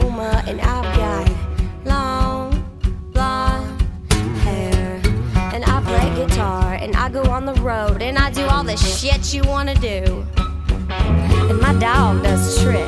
coma and I've got long blonde hair and I play guitar and I go on the road and I do all the shit you wanna do and my dog does tricks.